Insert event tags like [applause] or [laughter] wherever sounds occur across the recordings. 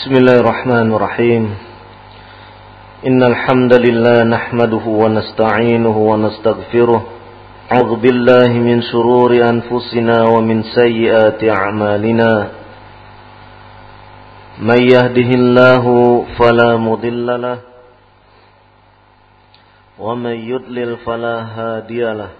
بسم الله الرحمن الرحيم. إن الحمد لله نحمده ونستعينه ونستغفره. أعوذ بالله من شرور أنفسنا ومن سيئات أعمالنا. من يهده الله فلا مضل له. ومن يضلل فلا هادي له.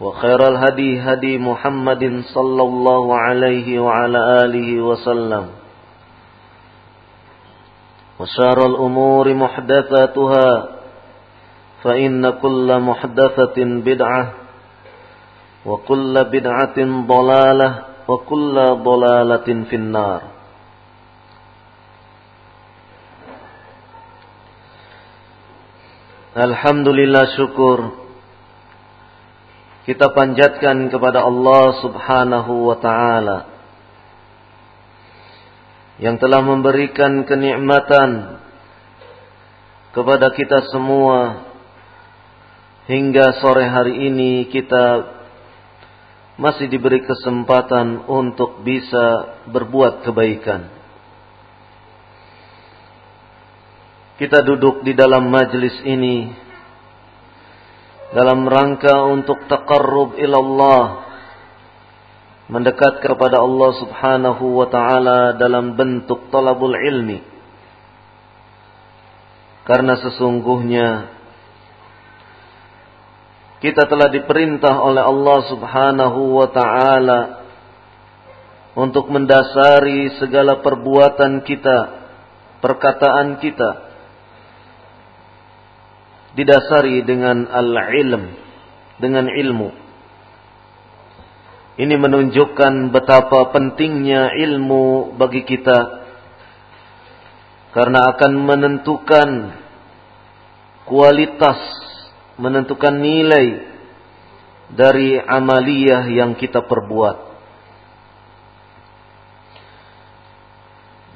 وخير الهدي هدي محمد صلى الله عليه وعلى آله وسلم وشار الأمور محدثاتها فإن كل محدثة بدعة وكل بدعة ضلالة وكل ضلالة في النار Alhamdulillah syukur kita panjatkan kepada Allah Subhanahu wa taala yang telah memberikan kenikmatan kepada kita semua hingga sore hari ini kita masih diberi kesempatan untuk bisa berbuat kebaikan. Kita duduk di dalam majlis ini dalam rangka untuk taqarrub ilallah mendekat kepada Allah Subhanahu wa taala dalam bentuk talabul ilmi. Karena sesungguhnya kita telah diperintah oleh Allah Subhanahu wa taala untuk mendasari segala perbuatan kita, perkataan kita didasari dengan al-ilm, dengan ilmu. Ini menunjukkan betapa pentingnya ilmu bagi kita karena akan menentukan kualitas, menentukan nilai dari amaliyah yang kita perbuat.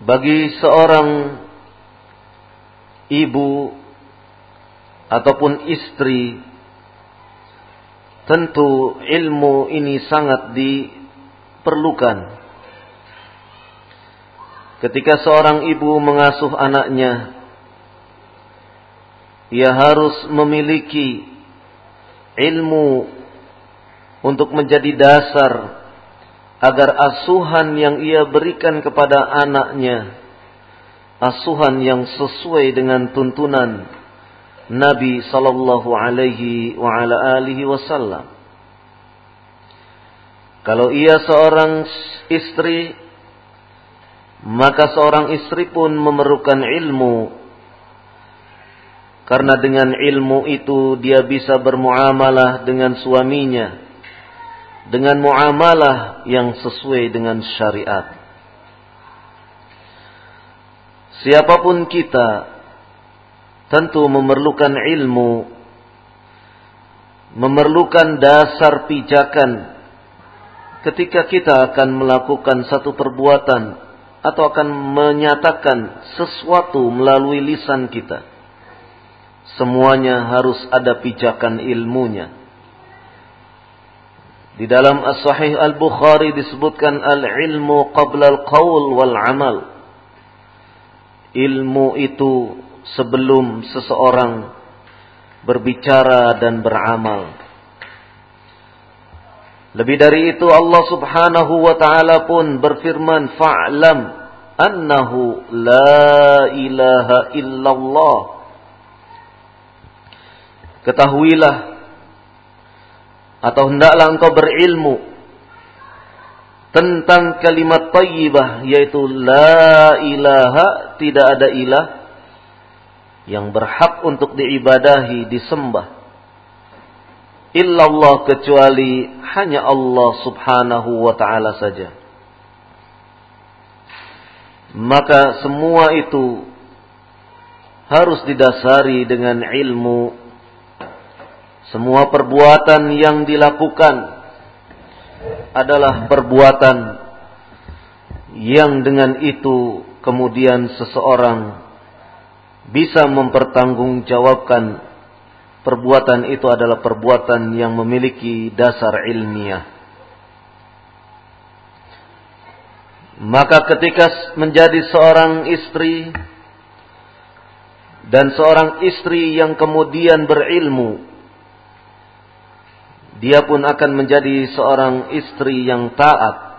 Bagi seorang ibu ataupun istri tentu ilmu ini sangat diperlukan. Ketika seorang ibu mengasuh anaknya ia harus memiliki ilmu untuk menjadi dasar agar asuhan yang ia berikan kepada anaknya asuhan yang sesuai dengan tuntunan Nabi sallallahu alaihi wa ala alihi wasallam. Kalau ia seorang istri, maka seorang istri pun memerlukan ilmu. Karena dengan ilmu itu dia bisa bermuamalah dengan suaminya. Dengan muamalah yang sesuai dengan syariat. Siapa pun kita tentu memerlukan ilmu, memerlukan dasar pijakan ketika kita akan melakukan satu perbuatan atau akan menyatakan sesuatu melalui lisan kita. Semuanya harus ada pijakan ilmunya. Di dalam As-Sahih Al-Bukhari disebutkan al-ilmu qabla al-qawl wal amal. Ilmu itu sebelum seseorang berbicara dan beramal. Lebih dari itu Allah Subhanahu wa taala pun berfirman fa'lam annahu la ilaha illallah. Ketahuilah atau hendaklah engkau berilmu tentang kalimat tayyibah yaitu la ilaha tidak ada ilah yang berhak untuk diibadahi disembah illallah kecuali hanya Allah Subhanahu wa taala saja. Maka semua itu harus didasari dengan ilmu. Semua perbuatan yang dilakukan adalah perbuatan yang dengan itu kemudian seseorang bisa mempertanggungjawabkan perbuatan itu adalah perbuatan yang memiliki dasar ilmiah. Maka ketika menjadi seorang istri dan seorang istri yang kemudian berilmu, dia pun akan menjadi seorang istri yang taat.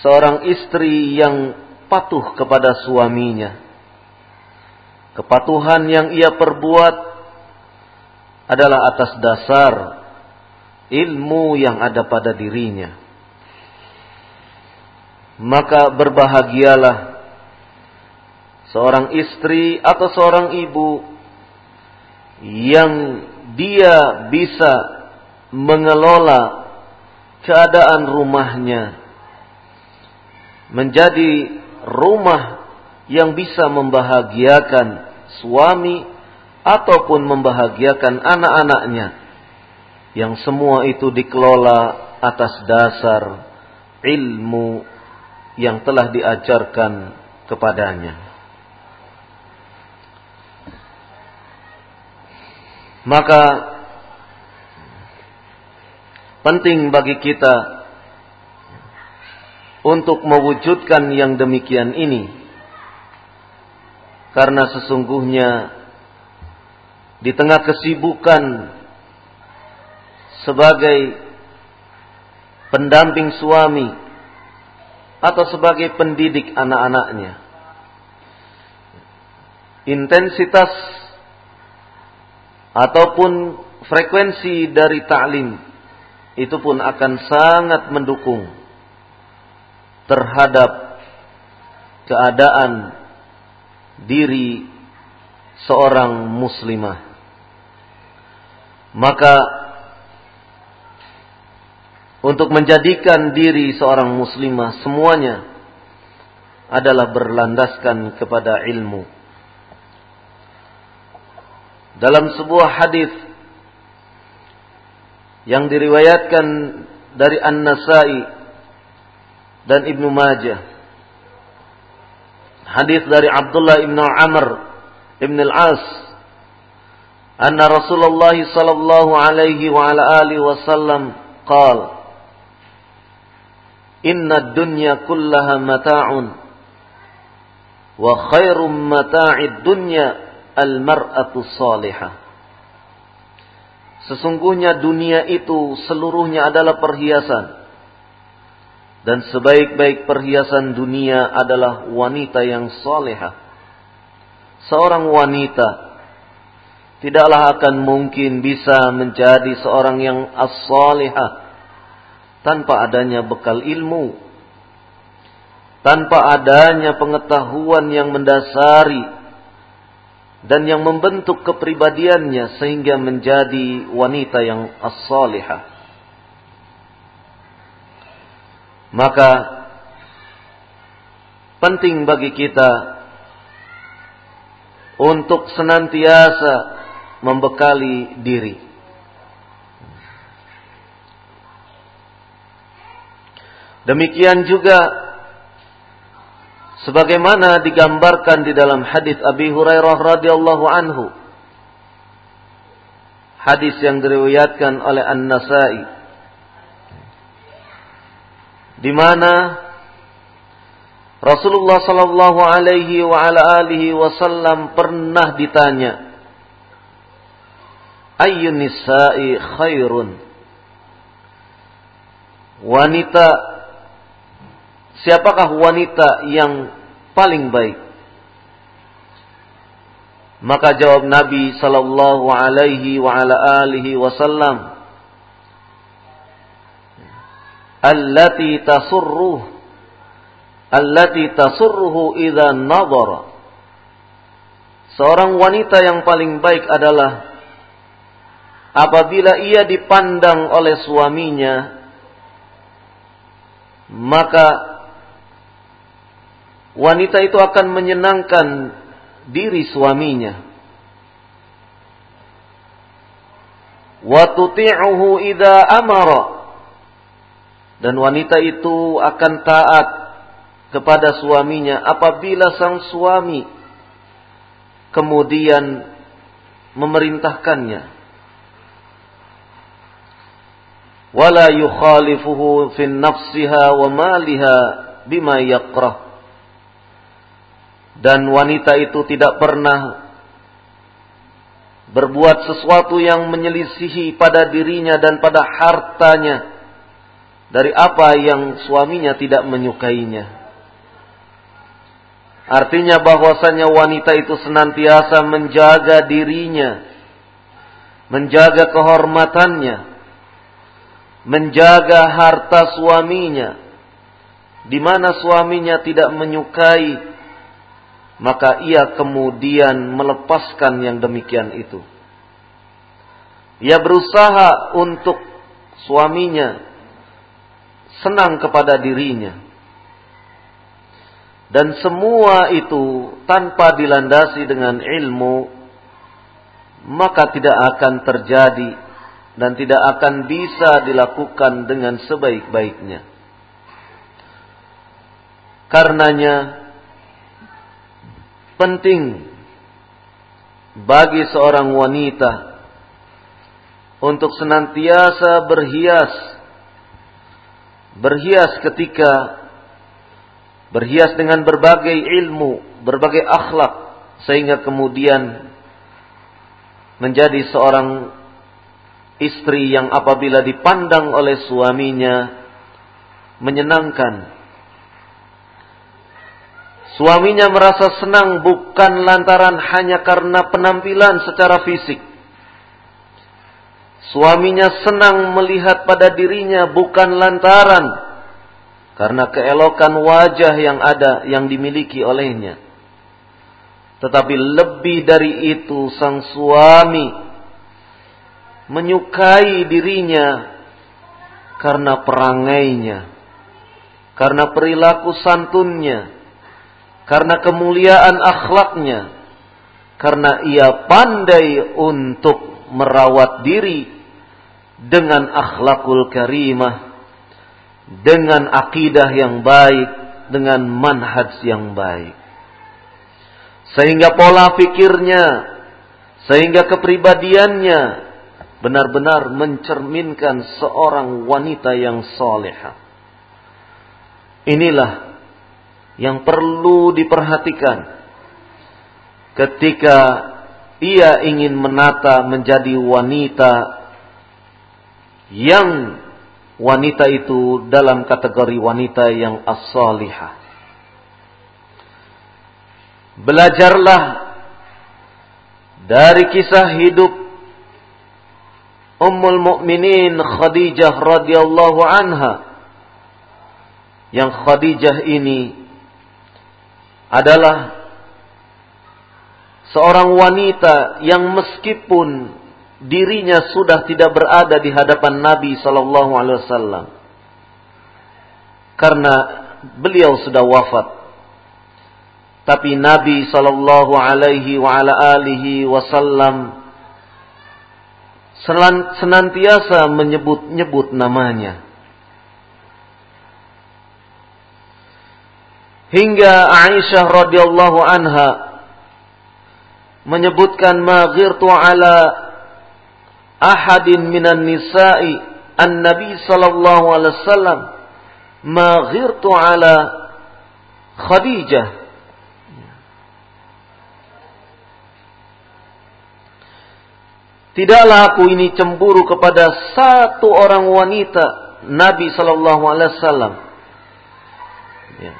Seorang istri yang patuh kepada suaminya. Kepatuhan yang ia perbuat adalah atas dasar ilmu yang ada pada dirinya. Maka berbahagialah seorang istri atau seorang ibu yang dia bisa mengelola keadaan rumahnya menjadi rumah yang bisa membahagiakan suami ataupun membahagiakan anak-anaknya yang semua itu dikelola atas dasar ilmu yang telah diajarkan kepadanya. Maka penting bagi kita untuk mewujudkan yang demikian ini karena sesungguhnya di tengah kesibukan sebagai pendamping suami atau sebagai pendidik anak-anaknya. Intensitas ataupun frekuensi dari ta'lim itu pun akan sangat mendukung terhadap keadaan diri seorang muslimah. Maka untuk menjadikan diri seorang muslimah semuanya adalah berlandaskan kepada ilmu. Dalam sebuah hadis yang diriwayatkan dari An-Nasai dan Ibnu Majah hadis dari Abdullah ibn Amr ibn al-As. Anna Rasulullah sallallahu alaihi wa ala alihi wasallam qala Inna dunya kullaha mata'un wa khairum mata'id dunya al-mar'atu salihah. Sesungguhnya dunia itu seluruhnya adalah perhiasan. Dan sebaik-baik perhiasan dunia adalah wanita yang soleha. Seorang wanita tidaklah akan mungkin bisa menjadi seorang yang as-salihah tanpa adanya bekal ilmu, tanpa adanya pengetahuan yang mendasari dan yang membentuk kepribadiannya sehingga menjadi wanita yang as-salihah. Maka penting bagi kita untuk senantiasa membekali diri. Demikian juga sebagaimana digambarkan di dalam hadis Abi Hurairah radhiyallahu anhu hadis yang diriwayatkan oleh An-Nasa'i di mana Rasulullah sallallahu alaihi wa ala alihi wasallam pernah ditanya Ayyun nisa'i khairun Wanita Siapakah wanita yang paling baik? Maka jawab Nabi sallallahu alaihi wa ala alihi wasallam Allati tasurruh Allati tasurruhu idza nadhara Seorang wanita yang paling baik adalah apabila ia dipandang oleh suaminya maka wanita itu akan menyenangkan diri suaminya. Wa tuti'uhu idza amara. Dan wanita itu akan taat kepada suaminya apabila sang suami kemudian memerintahkannya. Wala yukhalifuhu fin nafsiha wa maliha bima yakrah dan wanita itu tidak pernah berbuat sesuatu yang menyelisihi pada dirinya dan pada hartanya dari apa yang suaminya tidak menyukainya. Artinya bahwasanya wanita itu senantiasa menjaga dirinya, menjaga kehormatannya, menjaga harta suaminya, di mana suaminya tidak menyukai maka ia kemudian melepaskan yang demikian itu. Ia berusaha untuk suaminya senang kepada dirinya. Dan semua itu tanpa dilandasi dengan ilmu, maka tidak akan terjadi dan tidak akan bisa dilakukan dengan sebaik-baiknya. Karenanya, penting bagi seorang wanita untuk senantiasa berhias berhias ketika berhias dengan berbagai ilmu, berbagai akhlak sehingga kemudian menjadi seorang istri yang apabila dipandang oleh suaminya menyenangkan Suaminya merasa senang bukan lantaran hanya karena penampilan secara fisik. Suaminya senang melihat pada dirinya bukan lantaran karena keelokan wajah yang ada yang dimiliki olehnya. Tetapi lebih dari itu sang suami menyukai dirinya karena perangainya, karena perilaku santunnya, karena kemuliaan akhlaknya, karena ia pandai untuk merawat diri dengan akhlakul karimah, dengan akidah yang baik, dengan manhaj yang baik. Sehingga pola pikirnya, sehingga kepribadiannya benar-benar mencerminkan seorang wanita yang soleha. Inilah yang perlu diperhatikan ketika ia ingin menata menjadi wanita yang wanita itu dalam kategori wanita yang as-salihah. Belajarlah dari kisah hidup Ummul Mukminin Khadijah radhiyallahu anha yang Khadijah ini adalah seorang wanita yang meskipun dirinya sudah tidak berada di hadapan Nabi sallallahu alaihi wasallam. Karena beliau sudah wafat. Tapi Nabi sallallahu alaihi wasallam senantiasa menyebut-nyebut namanya. Hingga Aisyah radhiyallahu anha menyebutkan ma ahadin minan nisa'i an-nabi sallallahu alaihi wasallam ma ghirtu ala Khadijah Tidaklah aku ini cemburu kepada satu orang wanita Nabi Shallallahu Alaihi Wasallam. Ya.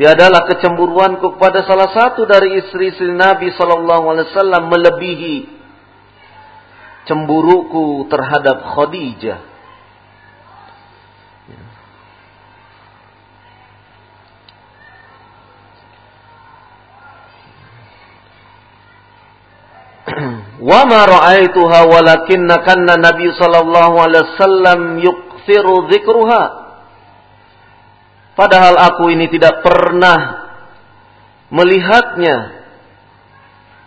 Tiadalah kecemburuanku kepada salah satu dari istri-istri Nabi Shallallahu Alaihi Wasallam melebihi cemburuku terhadap Khadijah. [clears throat] wa ma ra'aituha walakinna kanna Nabi sallallahu alaihi wasallam yukthiru dzikruha. Padahal aku ini tidak pernah melihatnya.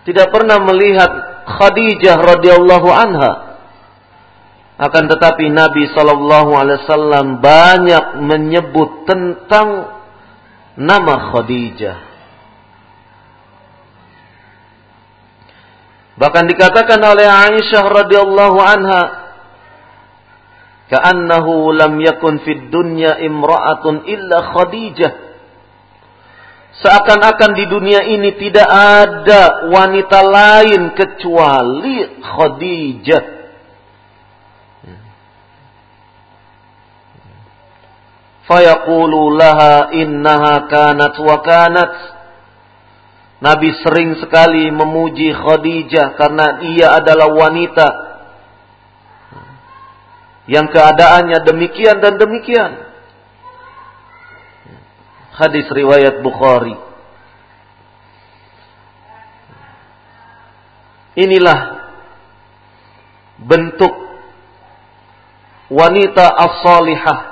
Tidak pernah melihat Khadijah radhiyallahu anha. Akan tetapi Nabi wasallam banyak menyebut tentang nama Khadijah. Bahkan dikatakan oleh Aisyah radhiyallahu anha, "Ka'annahu lam yakun fid dunya imra'atun illa Khadijah." Seakan-akan di dunia ini tidak ada wanita lain kecuali Khadijah. Fayaqulu laha innaha kanat wa kanat Nabi sering sekali memuji Khadijah karena ia adalah wanita yang keadaannya demikian dan demikian. Hadis riwayat Bukhari. Inilah bentuk wanita as-salihah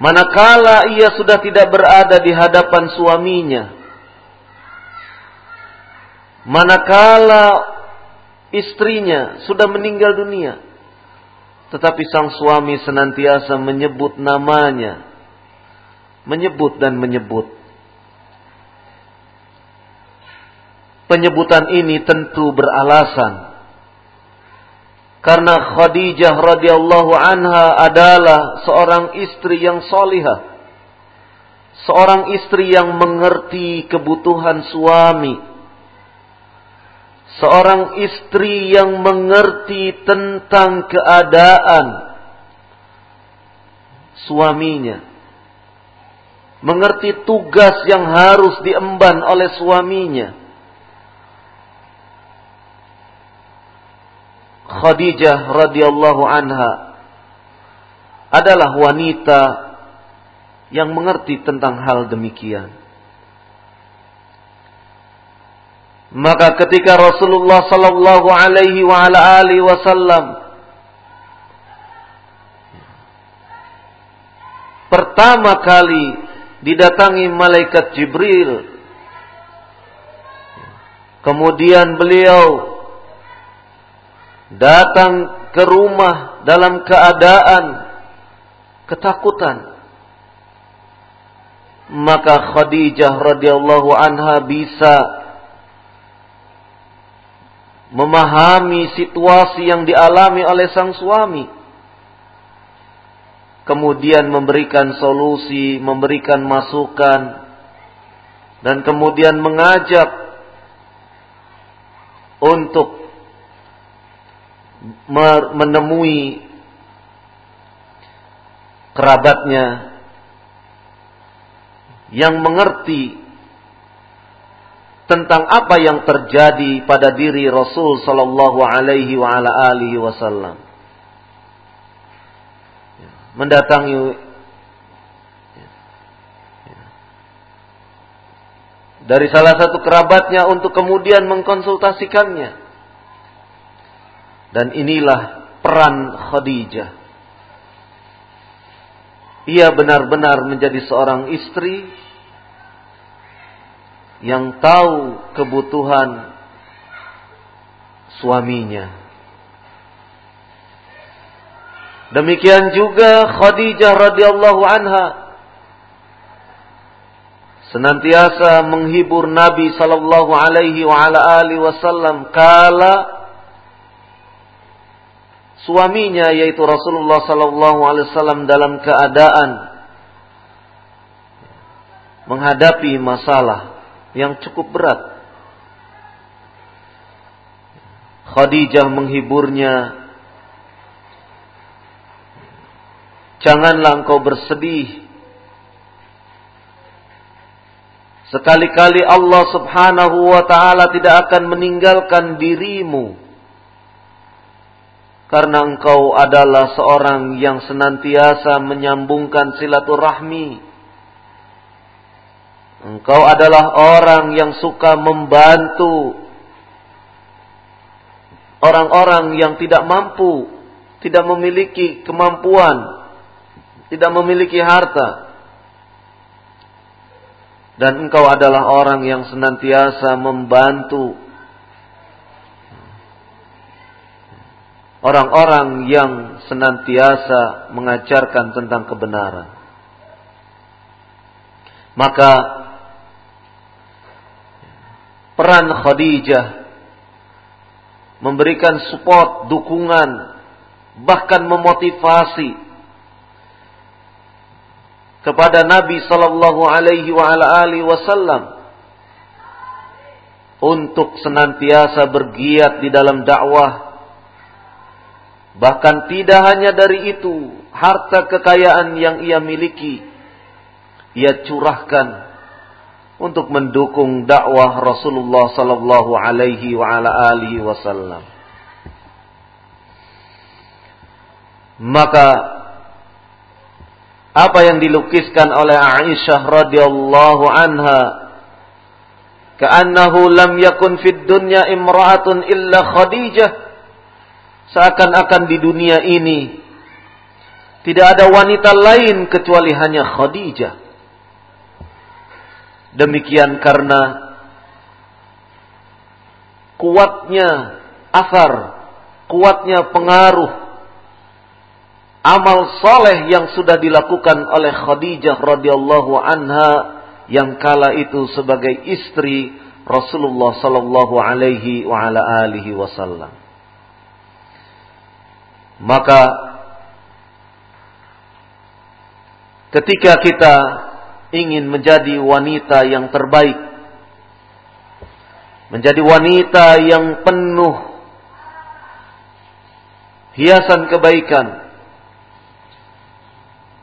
manakala ia sudah tidak berada di hadapan suaminya, manakala istrinya sudah meninggal dunia, tetapi sang suami senantiasa menyebut namanya, menyebut dan menyebut. Penyebutan ini tentu beralasan karena Khadijah radhiyallahu anha adalah seorang istri yang solihah. Seorang istri yang mengerti kebutuhan suami. Seorang istri yang mengerti tentang keadaan suaminya. Mengerti tugas yang harus diemban oleh suaminya Khadijah radhiyallahu anha adalah wanita yang mengerti tentang hal demikian. Maka ketika Rasulullah sallallahu alaihi wa ala alihi wasallam pertama kali didatangi malaikat Jibril. Kemudian beliau datang ke rumah dalam keadaan ketakutan. Maka Khadijah radhiyallahu anha bisa memahami situasi yang dialami oleh sang suami kemudian memberikan solusi memberikan masukan dan kemudian mengajak untuk menemui kerabatnya yang mengerti tentang apa yang terjadi pada diri Rasul sallallahu alaihi wa ala alihi wasallam. Mendatangi dari salah satu kerabatnya untuk kemudian mengkonsultasikannya dan inilah peran Khadijah. Ia benar-benar menjadi seorang istri yang tahu kebutuhan suaminya. Demikian juga Khadijah radhiyallahu anha senantiasa menghibur Nabi sallallahu alaihi wa ala alihi wasallam kala suaminya yaitu Rasulullah sallallahu alaihi wasallam dalam keadaan menghadapi masalah yang cukup berat. Khadijah menghiburnya. Janganlah engkau bersedih. Sekali-kali Allah subhanahu wa ta'ala tidak akan meninggalkan dirimu karena engkau adalah seorang yang senantiasa menyambungkan silaturahmi. Engkau adalah orang yang suka membantu orang-orang yang tidak mampu, tidak memiliki kemampuan, tidak memiliki harta. Dan engkau adalah orang yang senantiasa membantu orang-orang yang senantiasa mengajarkan tentang kebenaran. Maka peran Khadijah memberikan support, dukungan, bahkan memotivasi kepada Nabi sallallahu alaihi wasallam untuk senantiasa bergiat di dalam dakwah Bahkan tidak hanya dari itu, harta kekayaan yang ia miliki, ia curahkan untuk mendukung dakwah Rasulullah sallallahu alaihi wasallam. Maka apa yang dilukiskan oleh Aisyah radhiyallahu anha ka'annahu lam yakun fid dunya imra'atun illa Khadijah Seakan-akan di dunia ini tidak ada wanita lain kecuali hanya Khadijah. Demikian karena kuatnya asar, kuatnya pengaruh amal soleh yang sudah dilakukan oleh Khadijah radhiyallahu anha yang kala itu sebagai istri Rasulullah sallallahu alaihi wa ala alihi wasallam. Maka ketika kita ingin menjadi wanita yang terbaik, menjadi wanita yang penuh hiasan kebaikan,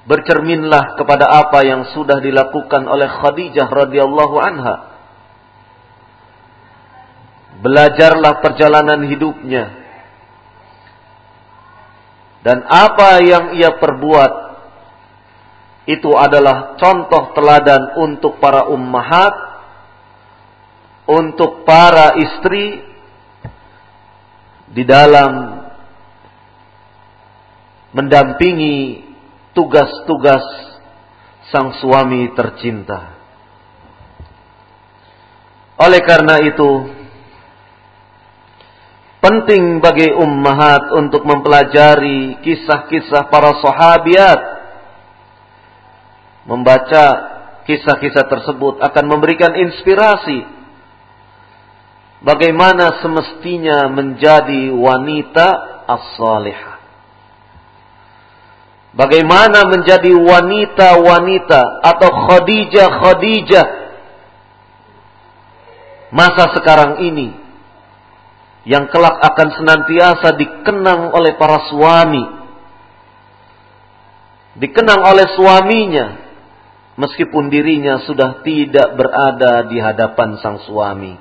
bercerminlah kepada apa yang sudah dilakukan oleh Khadijah radhiyallahu anha. Belajarlah perjalanan hidupnya dan apa yang ia perbuat itu adalah contoh teladan untuk para ummahat, untuk para istri di dalam mendampingi tugas-tugas sang suami tercinta. Oleh karena itu, Penting bagi ummahat untuk mempelajari kisah-kisah para sahabiat. Membaca kisah-kisah tersebut akan memberikan inspirasi. Bagaimana semestinya menjadi wanita as-salihah. Bagaimana menjadi wanita-wanita atau khadijah-khadijah masa sekarang ini yang kelak akan senantiasa dikenang oleh para suami. Dikenang oleh suaminya meskipun dirinya sudah tidak berada di hadapan sang suami.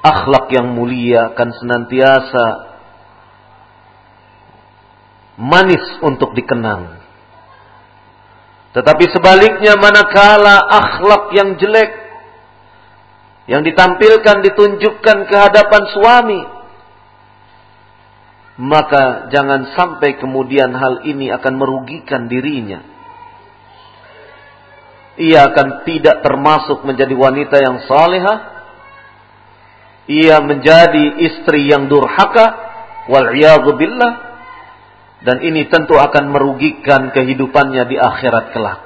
Akhlak yang mulia akan senantiasa manis untuk dikenang. Tetapi sebaliknya manakala akhlak yang jelek yang ditampilkan ditunjukkan ke hadapan suami maka jangan sampai kemudian hal ini akan merugikan dirinya. Ia akan tidak termasuk menjadi wanita yang salehah ia menjadi istri yang durhaka wal dan ini tentu akan merugikan kehidupannya di akhirat kelak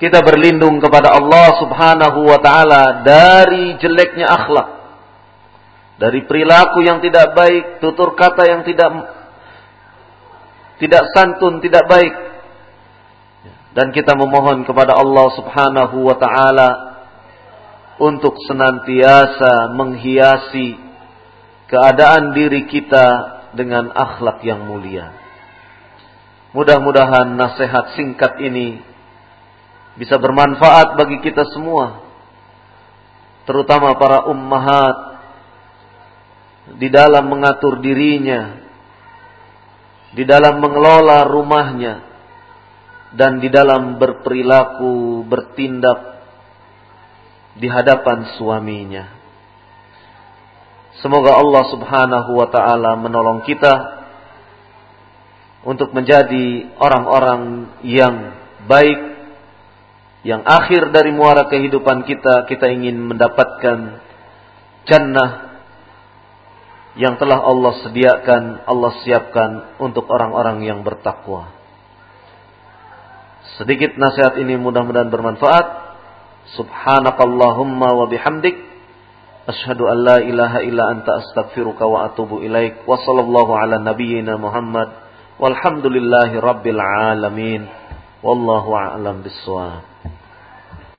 Kita berlindung kepada Allah Subhanahu wa taala dari jeleknya akhlak. Dari perilaku yang tidak baik, tutur kata yang tidak tidak santun, tidak baik. Dan kita memohon kepada Allah Subhanahu wa taala untuk senantiasa menghiasi keadaan diri kita dengan akhlak yang mulia. Mudah-mudahan nasihat singkat ini bisa bermanfaat bagi kita semua. Terutama para ummahat di dalam mengatur dirinya, di dalam mengelola rumahnya, dan di dalam berperilaku, bertindak di hadapan suaminya. Semoga Allah Subhanahu wa taala menolong kita untuk menjadi orang-orang yang baik yang akhir dari muara kehidupan kita kita ingin mendapatkan jannah yang telah Allah sediakan, Allah siapkan untuk orang-orang yang bertakwa. Sedikit nasihat ini mudah-mudahan bermanfaat. Subhanakallahumma wa bihamdik asyhadu an la ilaha illa anta astaghfiruka wa atubu ilaik. Wa sallallahu ala nabiyyina Muhammad. Walhamdulillahi rabbil alamin. Wallahu a'lam bissawab.